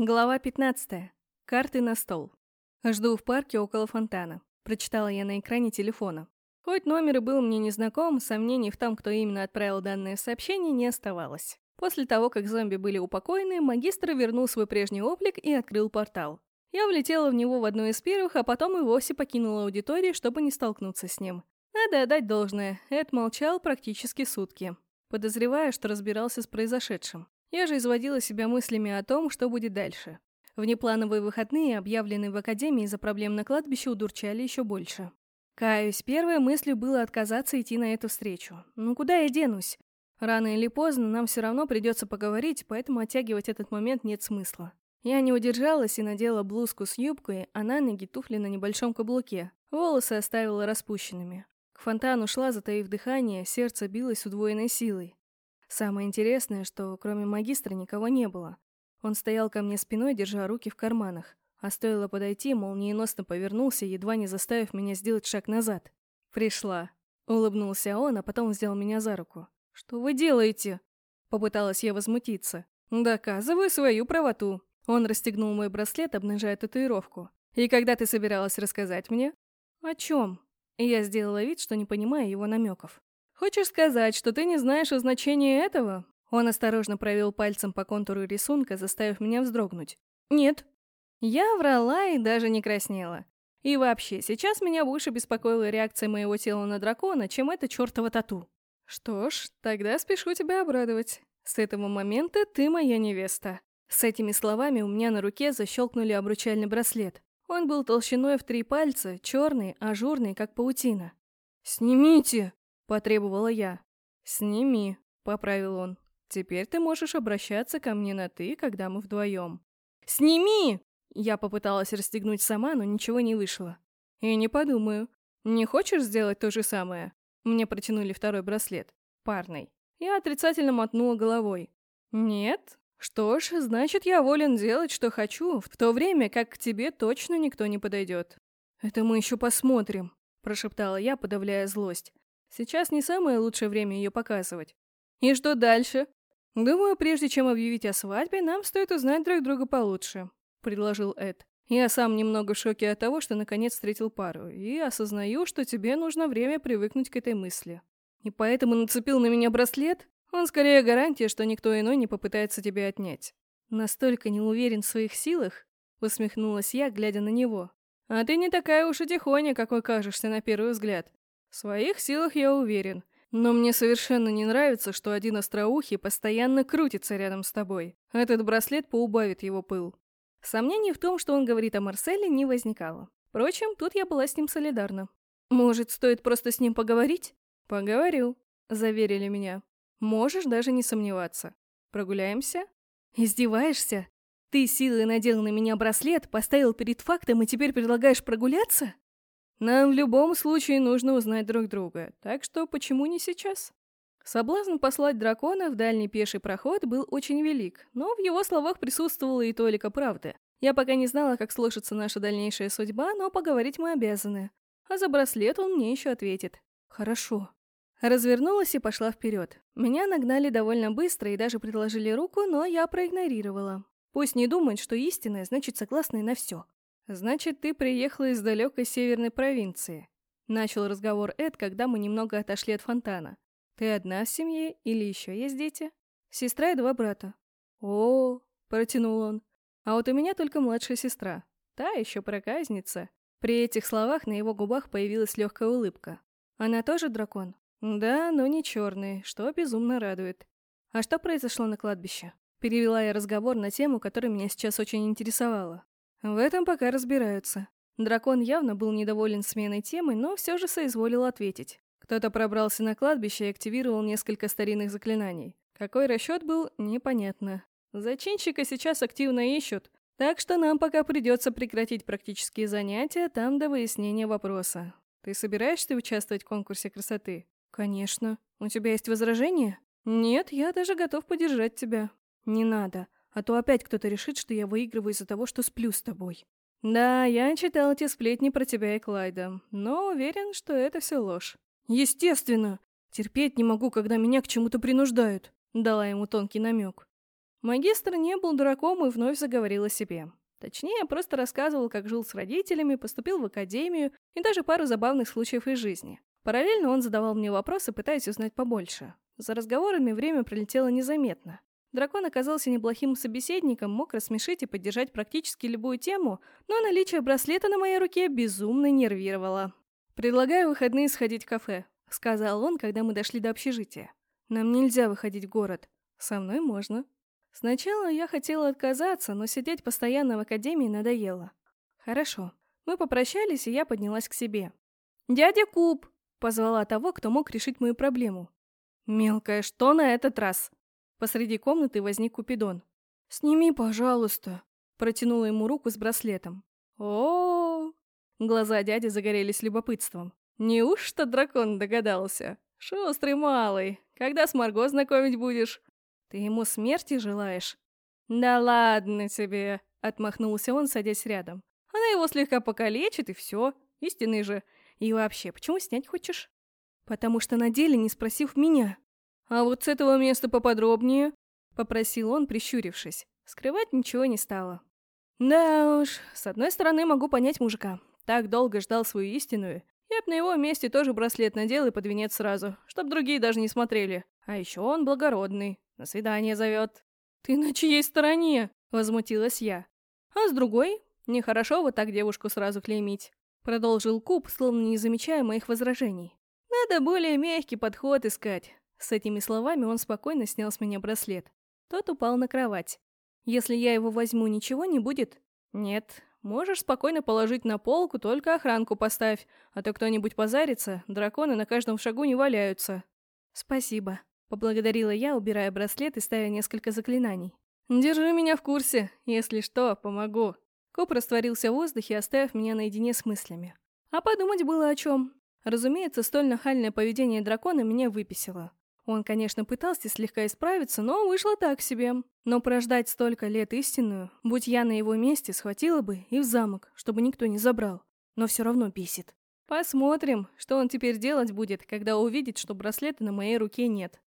Глава 15. Карты на стол. Жду в парке около фонтана. Прочитала я на экране телефона. Хоть номер и был мне незнаком, сомнений в том, кто именно отправил данное сообщение, не оставалось. После того, как зомби были упокоены, магистр вернул свой прежний облик и открыл портал. Я влетела в него в одну из первых, а потом и вовсе покинула аудиторию, чтобы не столкнуться с ним. Надо отдать должное, Эд молчал практически сутки, подозревая, что разбирался с произошедшим. Я же изводила себя мыслями о том, что будет дальше. Внеплановые выходные, объявленные в академии из-за проблем на кладбище, удурчали еще больше. Каюсь, первой мыслью было отказаться идти на эту встречу. Ну куда я денусь? Рано или поздно нам все равно придется поговорить, поэтому оттягивать этот момент нет смысла. Я не удержалась и надела блузку с юбкой, а на ноги туфли на небольшом каблуке. Волосы оставила распущенными. К фонтану шла, затаив дыхание, сердце билось удвоенной силой. Самое интересное, что кроме магистра никого не было. Он стоял ко мне спиной, держа руки в карманах. А стоило подойти, молниеносно повернулся, едва не заставив меня сделать шаг назад. «Пришла». Улыбнулся он, а потом взял меня за руку. «Что вы делаете?» Попыталась я возмутиться. «Доказываю свою правоту». Он расстегнул мой браслет, обнажая татуировку. «И когда ты собиралась рассказать мне?» «О чем?» Я сделала вид, что не понимаю его намеков. «Хочешь сказать, что ты не знаешь о значении этого?» Он осторожно провел пальцем по контуру рисунка, заставив меня вздрогнуть. «Нет». Я врала и даже не краснела. И вообще, сейчас меня больше беспокоила реакция моего тела на дракона, чем это чертово тату. Что ж, тогда спешу тебя обрадовать. С этого момента ты моя невеста. С этими словами у меня на руке защелкнули обручальный браслет. Он был толщиной в три пальца, черный, ажурный, как паутина. «Снимите!» Потребовала я. «Сними», — поправил он. «Теперь ты можешь обращаться ко мне на «ты», когда мы вдвоем». «Сними!» Я попыталась расстегнуть сама, но ничего не вышло. «И не подумаю. Не хочешь сделать то же самое?» Мне протянули второй браслет. Парный. Я отрицательно мотнула головой. «Нет? Что ж, значит, я волен делать, что хочу, в то время как к тебе точно никто не подойдет». «Это мы еще посмотрим», – прошептала я, подавляя злость. Сейчас не самое лучшее время ее показывать. И что дальше? Думаю, прежде чем объявить о свадьбе, нам стоит узнать друг друга получше, предложил Эд. Я сам немного в шоке от того, что наконец встретил пару, и осознаю, что тебе нужно время привыкнуть к этой мысли. И поэтому нацепил на меня браслет? Он скорее гарантия, что никто иной не попытается тебя отнять. Настолько не уверен в своих силах, усмехнулась я, глядя на него. А ты не такая уж и тихоня, какой кажешься на первый взгляд. В своих силах я уверен. Но мне совершенно не нравится, что один остроухий постоянно крутится рядом с тобой. Этот браслет поубавит его пыл. Сомнений в том, что он говорит о Марселе, не возникало. Впрочем, тут я была с ним солидарна. «Может, стоит просто с ним поговорить?» «Поговорю», — заверили меня. «Можешь даже не сомневаться. Прогуляемся?» «Издеваешься? Ты силой надел на меня браслет, поставил перед фактом и теперь предлагаешь прогуляться?» Нам в любом случае нужно узнать друг друга, так что почему не сейчас? Соблазн послать дракона в дальний пеший проход был очень велик, но в его словах присутствовала и толика правды. Я пока не знала, как сложится наша дальнейшая судьба, но поговорить мы обязаны. А за браслет он мне еще ответит. Хорошо. Развернулась и пошла вперед. Меня нагнали довольно быстро и даже предложили руку, но я проигнорировала. Пусть не думают, что истинное значит согласны на все. «Значит, ты приехала из далекой северной провинции», — начал разговор Эд, когда мы немного отошли от фонтана. «Ты одна в семье или еще есть дети?» «Сестра и два брата». «О, — протянул он, — а вот у меня только младшая сестра. Та еще проказница». При этих словах на его губах появилась легкая улыбка. «Она тоже дракон?» «Да, но не черный, что безумно радует». «А что произошло на кладбище?» Перевела я разговор на тему, которая меня сейчас очень интересовала. В этом пока разбираются. Дракон явно был недоволен сменой темы, но все же соизволил ответить. Кто-то пробрался на кладбище и активировал несколько старинных заклинаний. Какой расчет был, непонятно. Зачинщика сейчас активно ищут, так что нам пока придется прекратить практические занятия там до выяснения вопроса. Ты собираешься участвовать в конкурсе красоты? Конечно. У тебя есть возражения? Нет, я даже готов поддержать тебя. Не надо. А то опять кто-то решит, что я выигрываю из-за того, что сплю с тобой. Да, я читал эти сплетни про тебя и Клайда, но уверен, что это все ложь. Естественно. Терпеть не могу, когда меня к чему-то принуждают. Дала ему тонкий намек. Магистр не был дураком и вновь заговорил о себе. Точнее, просто рассказывал, как жил с родителями, поступил в академию и даже пару забавных случаев из жизни. Параллельно он задавал мне вопросы, пытаясь узнать побольше. За разговорами время пролетело незаметно. Дракон оказался неплохим собеседником, мог рассмешить и поддержать практически любую тему, но наличие браслета на моей руке безумно нервировало. «Предлагаю выходные сходить в кафе», — сказал он, когда мы дошли до общежития. «Нам нельзя выходить в город. Со мной можно». Сначала я хотела отказаться, но сидеть постоянно в академии надоело. «Хорошо». Мы попрощались, и я поднялась к себе. «Дядя Куб!» — позвала того, кто мог решить мою проблему. «Мелкая, что на этот раз?» Посреди комнаты возник Купидон. «Сними, пожалуйста», — протянула ему руку с браслетом. о, -о, -о Глаза дяди загорелись любопытством. «Неужто дракон догадался? Шустрый малый, когда с Марго знакомить будешь? Ты ему смерти желаешь?» «Да ладно тебе», — отмахнулся он, садясь рядом. «Она его слегка покалечит, и все. Истинный же. И вообще, почему снять хочешь?» «Потому что на деле, не спросив меня», «А вот с этого места поподробнее», — попросил он, прищурившись. Скрывать ничего не стало. «Да уж, с одной стороны могу понять мужика. Так долго ждал свою истинную. Я б на его месте тоже браслет надел и под венец сразу, чтоб другие даже не смотрели. А еще он благородный, на свидание зовет». «Ты на чьей стороне?» — возмутилась я. «А с другой? Нехорошо вот так девушку сразу клеймить». Продолжил Куб, словно не замечая моих возражений. «Надо более мягкий подход искать. С этими словами он спокойно снял с меня браслет. Тот упал на кровать. «Если я его возьму, ничего не будет?» «Нет. Можешь спокойно положить на полку, только охранку поставь, а то кто-нибудь позарится, драконы на каждом шагу не валяются». «Спасибо», — поблагодарила я, убирая браслет и ставя несколько заклинаний. «Держи меня в курсе. Если что, помогу». Коп растворился в воздухе, оставив меня наедине с мыслями. А подумать было о чем. Разумеется, столь нахальное поведение дракона меня выписало. Он, конечно, пытался слегка исправиться, но вышло так себе. Но прождать столько лет истинную, будь я на его месте, схватила бы и в замок, чтобы никто не забрал. Но все равно бесит. Посмотрим, что он теперь делать будет, когда увидит, что браслета на моей руке нет.